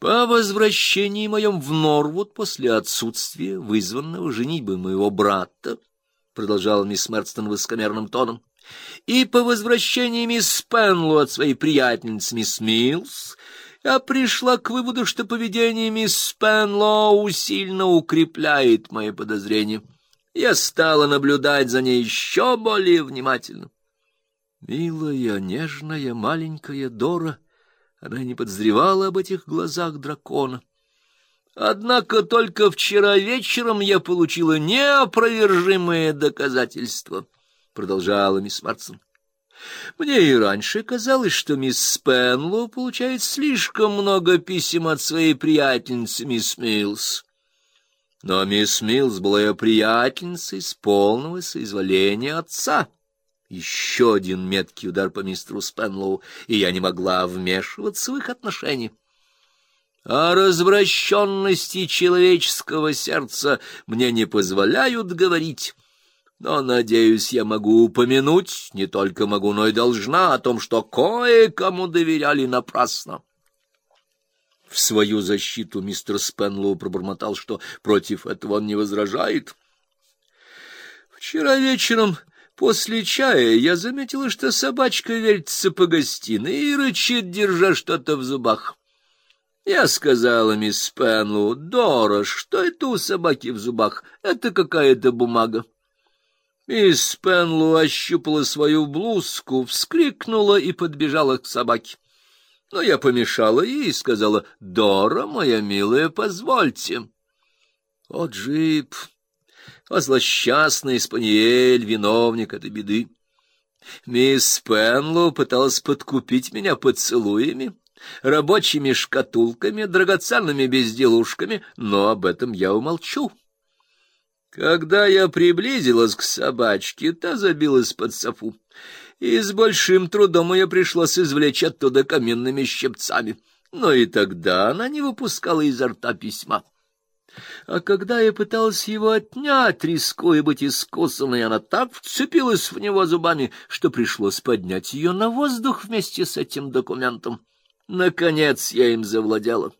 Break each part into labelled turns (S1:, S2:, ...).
S1: По возвращении моем в Норвуд после отсутствия, вызванного женитьбы моего брата, продолжала мисс Мерстон высокомерным тоном, и по возвращении мисс Пенлу от своей приятельницы мисс Милс, я пришла к выводу, что поведение мисс Пенлоу сильно укрепляет мои подозрения. Я стала наблюдать за ней еще более внимательно. Милая, нежная, маленькая Дора — она не подозревала об этих глазах дракона. Однако только вчера вечером я получила неопровержимые доказательства, продолжала мисс Марсон. Мне и раньше казалось, что мисс Спенлоу получает слишком много писем от своей приятельницы мисс Милс. Но мисс Милс была ее приятельницей с полного соизволения отца. Еще один меткий удар по мистеру Спенлоу, и я не могла вмешиваться в их отношения. О развращенности человеческого сердца мне не позволяют говорить, но, надеюсь, я могу упомянуть, не только могу, но и должна, о том, что кое-кому доверяли напрасно. В свою защиту мистер Спенлоу пробормотал, что против этого он не возражает. Вчера вечером После чая я заметила, что собачка вертится по гостиной и рычит, держа что-то в зубах. Я сказала мисс Пенлу, Дора, что это у собаки в зубах? Это какая-то бумага. Мисс Пенлу ощупала свою блузку, вскрикнула и подбежала к собаке. Но я помешала ей и сказала, «Дора, моя милая, позвольте». О, Джип, о злосчастный Спаниель, виновник этой беды. Мисс Пенлоу пыталась подкупить меня поцелуями, рабочими шкатулками, драгоценными безделушками, но об этом я умолчу. Когда я приблизилась к собачке, та забилась под софу, и с большим трудом ее пришлось извлечь оттуда каменными щипцами, но и тогда она не выпускала изо рта письма. А когда я пытался его отнять, рискуя быть искусанной, она так вцепилась в него зубами, что пришлось поднять ее на воздух вместе с этим документом. Наконец я им завладела.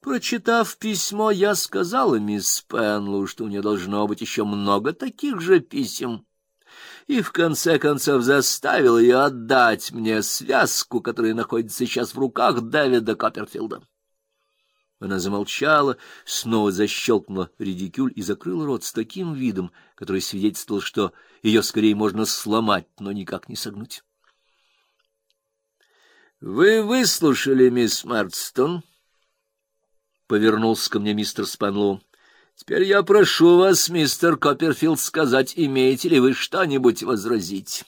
S1: Прочитав письмо, я сказала мисс Пенлу, что у нее должно быть еще много таких же писем, и в конце концов заставила ее отдать мне связку, которая находится сейчас в руках Дэвида Копперфилда. Она замолчала, снова защелкнула редикюль и закрыла рот с таким видом, который свидетельствовал, что ее скорее можно сломать, но никак не согнуть. — Вы выслушали, мисс Марстон? — повернулся ко мне мистер Спанлоу. — Теперь я прошу вас, мистер Копперфилд, сказать, имеете ли вы что-нибудь возразить?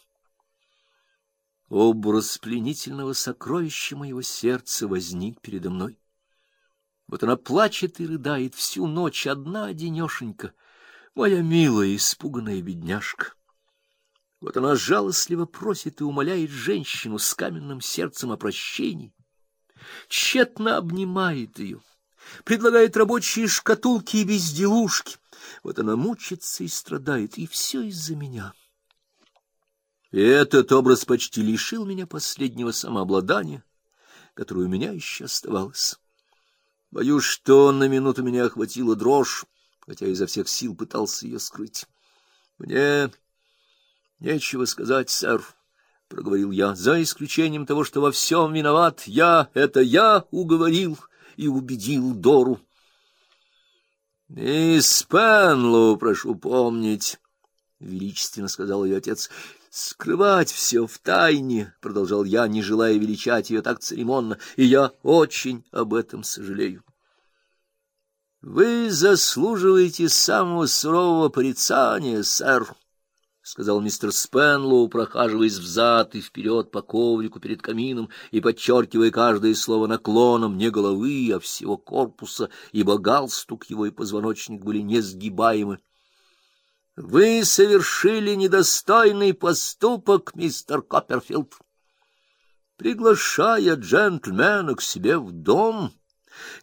S1: Образ пленительного сокровища моего сердца возник передо мной. Вот она плачет и рыдает всю ночь одна одинешенька, моя милая испуганная бедняжка. Вот она жалостливо просит и умоляет женщину с каменным сердцем о прощении, тщетно обнимает ее, предлагает рабочие шкатулки и безделушки. Вот она мучится и страдает, и все из-за меня. И этот образ почти лишил меня последнего самообладания, которое у меня еще оставалось. Боюсь, что на минуту меня охватила дрожь, хотя изо всех сил пытался ее скрыть. — Мне нечего сказать, сэр, — проговорил я, — за исключением того, что во всем виноват я, это я уговорил и убедил Дору. — Мисс Пенлоу, прошу помнить, — величественно сказал ее отец, — скрывать все в тайне, — продолжал я, не желая величать ее так церемонно, — и я очень об этом сожалею. — Вы заслуживаете самого сурового порицания, сэр, — сказал мистер Спенлоу, прохаживаясь взад и вперед по коврику перед камином и подчеркивая каждое слово наклоном не головы, а всего корпуса, ибо галстук его и позвоночник были несгибаемы. Вы совершили недостойный поступок, мистер Копперфилд. Приглашая джентльмена к себе в дом,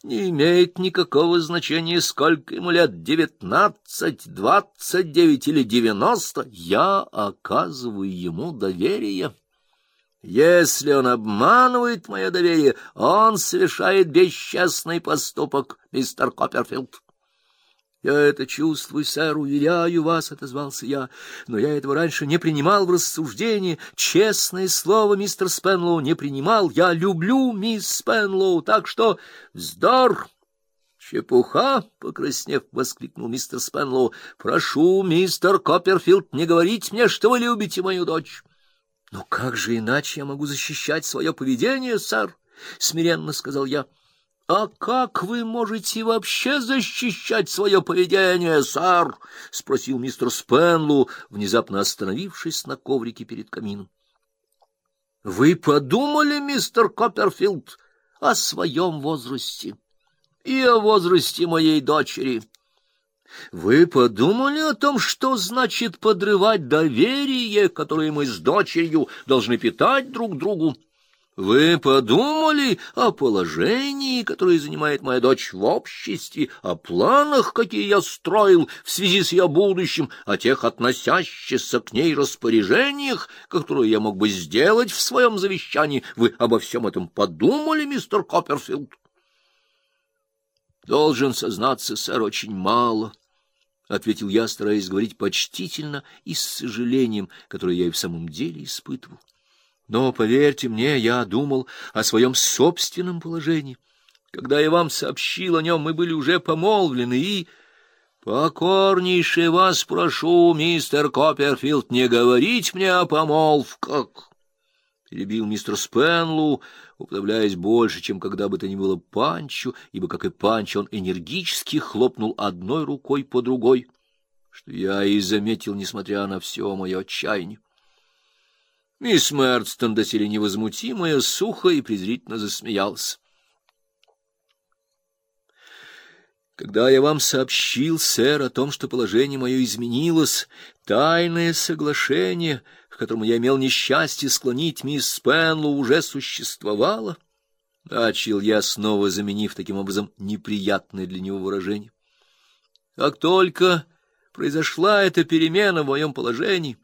S1: не имеет никакого значения, сколько ему лет, девятнадцать, двадцать девять или девяносто, я оказываю ему доверие. Если он обманывает мое доверие, он совершает бесчестный поступок, мистер Копперфилд. — Я это чувствую, сэр, уверяю вас, — отозвался я, — но я этого раньше не принимал в рассуждение. Честное слово, мистер Спенлоу, не принимал. Я люблю мисс Спенлоу, так что вздор! — Чепуха! — покраснев, воскликнул мистер Спенлоу. — Прошу, мистер Копперфилд, не говорить мне, что вы любите мою дочь. — Но как же иначе я могу защищать свое поведение, сэр? — смиренно сказал я. —— А как вы можете вообще защищать свое поведение, сэр? — спросил мистер Спенлу, внезапно остановившись на коврике перед камином. — Вы подумали, мистер Копперфилд, о своем возрасте и о возрасте моей дочери? Вы подумали о том, что значит подрывать доверие, которое мы с дочерью должны питать друг другу? — вы подумали о положении, которое занимает моя дочь в обществе, о планах, какие я строил в связи с ее будущим, о тех относящихся к ней распоряжениях, которые я мог бы сделать в своем завещании? Вы обо всем этом подумали, мистер Копперфилд? Должен сознаться, сэр, очень мало, — ответил я, стараясь говорить почтительно и с сожалением, которое я и в самом деле испытывал. Но, поверьте мне, я думал о своем собственном положении. Когда я вам сообщил о нем, мы были уже помолвлены, и... Покорнейше вас прошу, мистер Копперфилд, не говорить мне о помолвках. Перебил мистер Спенлу, уподобляясь больше, чем когда бы то ни было Панчу, ибо, как и Панч, он энергически хлопнул одной рукой по другой, что я и заметил, несмотря на все мое отчаяние. Мисс Мэрдстон, доселе невозмутимая, сухо и презрительно засмеялась. Когда я вам сообщил, сэр, о том, что положение мое изменилось, тайное соглашение, к которому я имел несчастье склонить мисс Спенлу, уже существовало, начал я, снова заменив таким образом неприятное для него выражение. Как только произошла эта перемена в моем положении,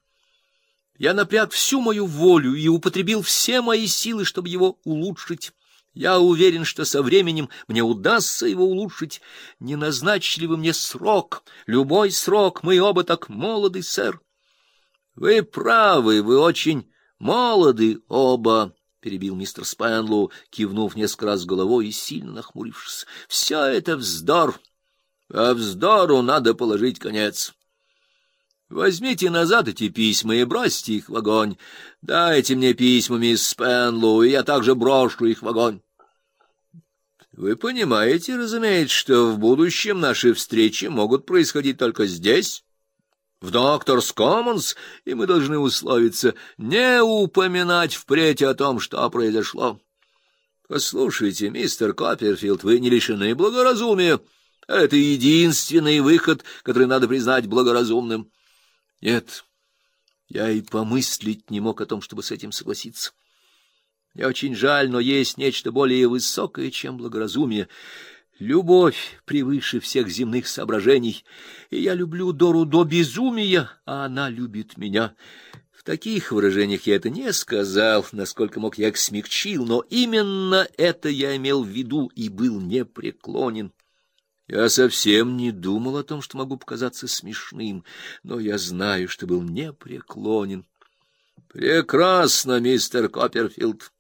S1: я напряг всю мою волю и употребил все мои силы, чтобы его улучшить. Я уверен, что со временем мне удастся его улучшить. Не назначили вы мне срок, любой срок, мы оба так молоды, сэр. — Вы правы, вы очень молоды оба, — перебил мистер Спэнлоу, кивнув несколько раз головой и сильно нахмурившись. — Все это вздор, а вздору надо положить конец. Возьмите назад эти письма и бросьте их в огонь. Дайте мне письма, мисс Спенлу, и я также брошу их в огонь. Вы понимаете, разумеется, что в будущем наши встречи могут происходить только здесь, в Докторс Коммонс, и мы должны условиться не упоминать впредь о том, что произошло. Послушайте, мистер Копперфилд, вы не лишены благоразумия. Это единственный выход, который надо признать благоразумным. Нет, я и помыслить не мог о том, чтобы с этим согласиться. Мне очень жаль, но есть нечто более высокое, чем благоразумие. Любовь превыше всех земных соображений, и я люблю Дору до безумия, а она любит меня. В таких выражениях я это не сказал, насколько мог я их смягчил, но именно это я имел в виду и был непреклонен. Я совсем не думал о том, что могу показаться смешным, но я знаю, что был непреклонен. — Прекрасно, мистер Копперфилд.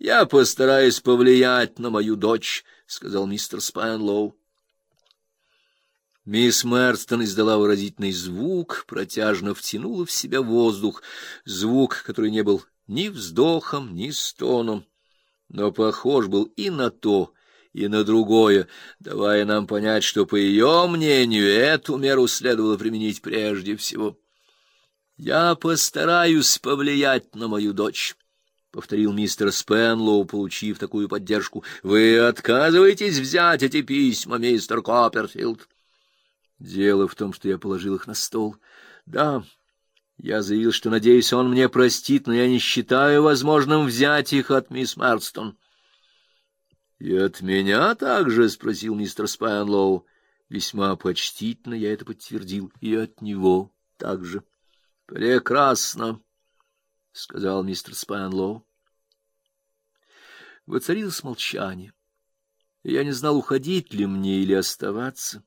S1: Я постараюсь повлиять на мою дочь, — сказал мистер Спенлоу. Мисс Мерстон издала выразительный звук, протяжно втянула в себя воздух, звук, который не был ни вздохом, ни стоном, но похож был и на то, и на другое, давая нам понять, что, по ее мнению, эту меру следовало применить прежде всего. «Я постараюсь повлиять на мою дочь», — повторил мистер Спенлоу, получив такую поддержку. «Вы отказываетесь взять эти письма, мистер Копперфилд?» «Дело в том, что я положил их на стол. Да, я заявил, что, надеюсь, он мне простит, но я не считаю возможным взять их от мисс Мердстон». — И от меня также? — спросил мистер Спенлоу. Весьма почтительно я это подтвердил. — И от него также. — Прекрасно, — сказал мистер Спенлоу. Воцарилось молчание. Я не знал, уходить ли мне или оставаться.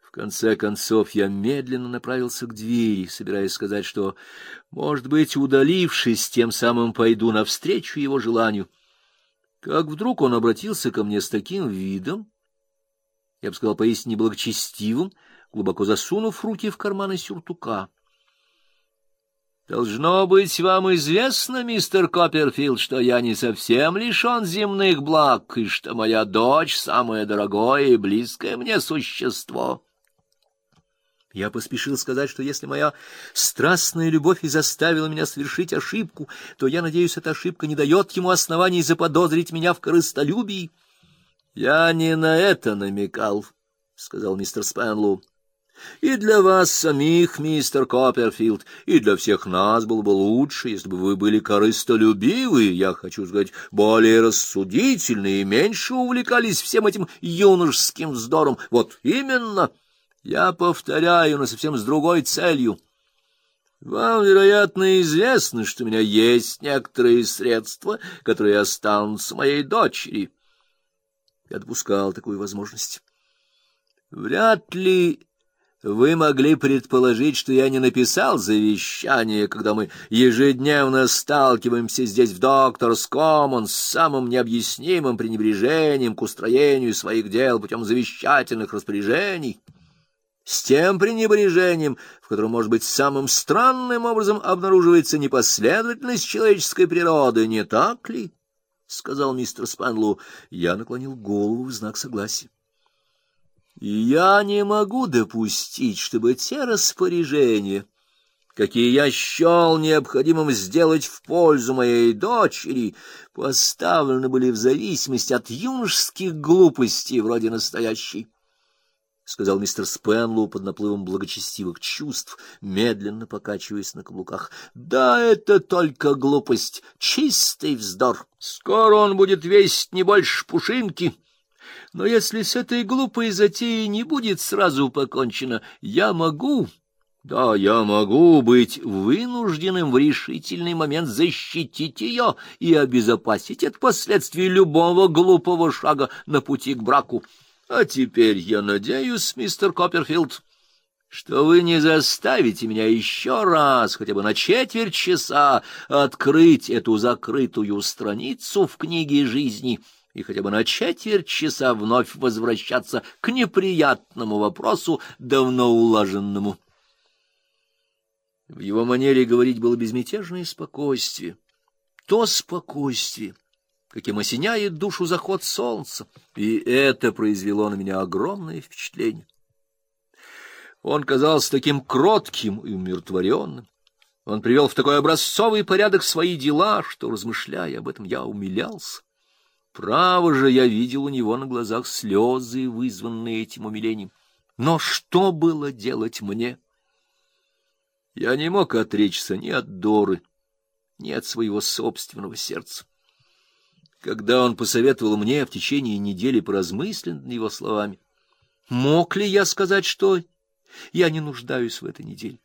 S1: В конце концов я медленно направился к двери, собираясь сказать, что, может быть, удалившись, тем самым пойду навстречу его желанию. Как вдруг он обратился ко мне с таким видом, я бы сказал, поистине благочестивым, глубоко засунув руки в карманы сюртука. Должно быть вам известно, мистер Копперфилд, что я не совсем лишен земных благ, и что моя дочь — самое дорогое и близкое мне существо. Я поспешил сказать, что если моя страстная любовь и заставила меня совершить ошибку, то, я надеюсь, эта ошибка не дает ему оснований заподозрить меня в корыстолюбии. — Я не на это намекал, — сказал мистер Спенлоу. И для вас самих, мистер Копперфилд, и для всех нас было бы лучше, если бы вы были корыстолюбивы, я хочу сказать, более рассудительны и меньше увлекались всем этим юношеским вздором. Вот именно, я повторяю, но совсем с другой целью. Вам, вероятно, известно, что у меня есть некоторые средства, которые останутся моей дочери. Я допускал такую возможность. Вряд ли вы могли предположить, что я не написал завещание, когда мы ежедневно сталкиваемся здесь в Докторс Коммон с самым необъяснимым пренебрежением к устроению своих дел путем завещательных распоряжений, с тем пренебрежением, в котором, может быть, самым странным образом обнаруживается непоследовательность человеческой природы, не так ли? — сказал мистер Спанлу. Я наклонил голову в знак согласия. Я не могу допустить, чтобы те распоряжения, какие я счел необходимым сделать в пользу моей дочери, поставлены были в зависимости от юношеских глупостей вроде настоящей. — сказал мистер Спенлоу под наплывом благочестивых чувств, медленно покачиваясь на каблуках. — Да, это только глупость, чистый вздор. Скоро он будет весить не больше пушинки. — но если с этой глупой затеей не будет сразу покончено, я могу, да, я могу быть вынужденным в решительный момент защитить ее и обезопасить от последствий любого глупого шага на пути к браку. А теперь я надеюсь, мистер Копперфилд, что вы не заставите меня еще раз, хотя бы на четверть часа, открыть эту закрытую страницу в книге жизни — и хотя бы на четверть часа вновь возвращаться к неприятному вопросу, давно улаженному. В его манере говорить было безмятежное спокойствие. То спокойствие, каким осеняет душу заход солнца, и это произвело на меня огромное впечатление. Он казался таким кротким и умиротворенным. Он привел в такой образцовый порядок свои дела, что, размышляя об этом, я умилялся. Право же, я видел у него на глазах слезы, вызванные этим умилением. Но что было делать мне? Я не мог отречься ни от Доры, ни от своего собственного сердца. Когда он посоветовал мне в течение недели поразмыслить над его словами, мог ли я сказать, что я не нуждаюсь в этой неделе?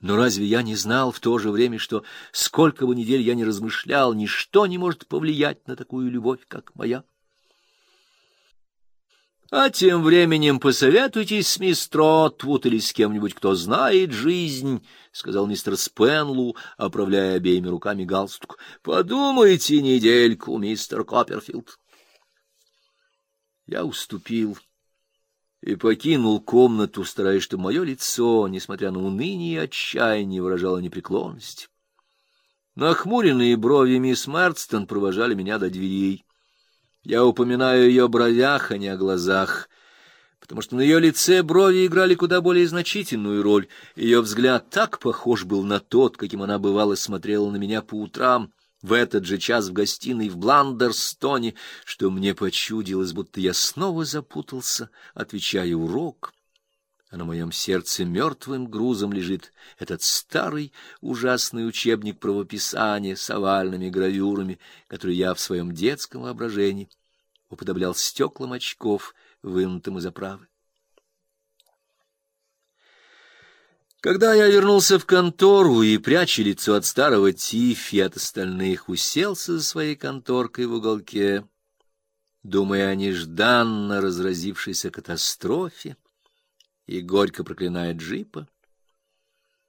S1: Но разве я не знал в то же время, что сколько бы недель я ни размышлял, ничто не может повлиять на такую любовь, как моя? А тем временем посоветуйтесь с мисс Тротвуд или с кем-нибудь, кто знает жизнь, — сказал мистер Спенлу, оправляя обеими руками галстук. — Подумайте недельку, мистер Копперфилд. Я уступил и покинул комнату, стараясь, чтобы мое лицо, несмотря на уныние и отчаяние, выражало непреклонность. Нахмуренные брови мисс Марстон провожали меня до дверей. Я упоминаю ее бровях, а не о глазах, потому что на ее лице брови играли куда более значительную роль. Ее взгляд так похож был на тот, каким она бывало смотрела на меня по утрам — в этот же час в гостиной в Бландерстоне, что мне почудилось, будто я снова запутался, отвечая урок, а на моем сердце мертвым грузом лежит этот старый ужасный учебник правописания с овальными гравюрами, который я в своем детском воображении уподоблял стеклам очков, вынутым из оправы. Когда я вернулся в контору и, пряча лицо от старого Тифи от остальных, уселся за своей конторкой в уголке, думая о нежданно разразившейся катастрофе и горько проклиная джипа,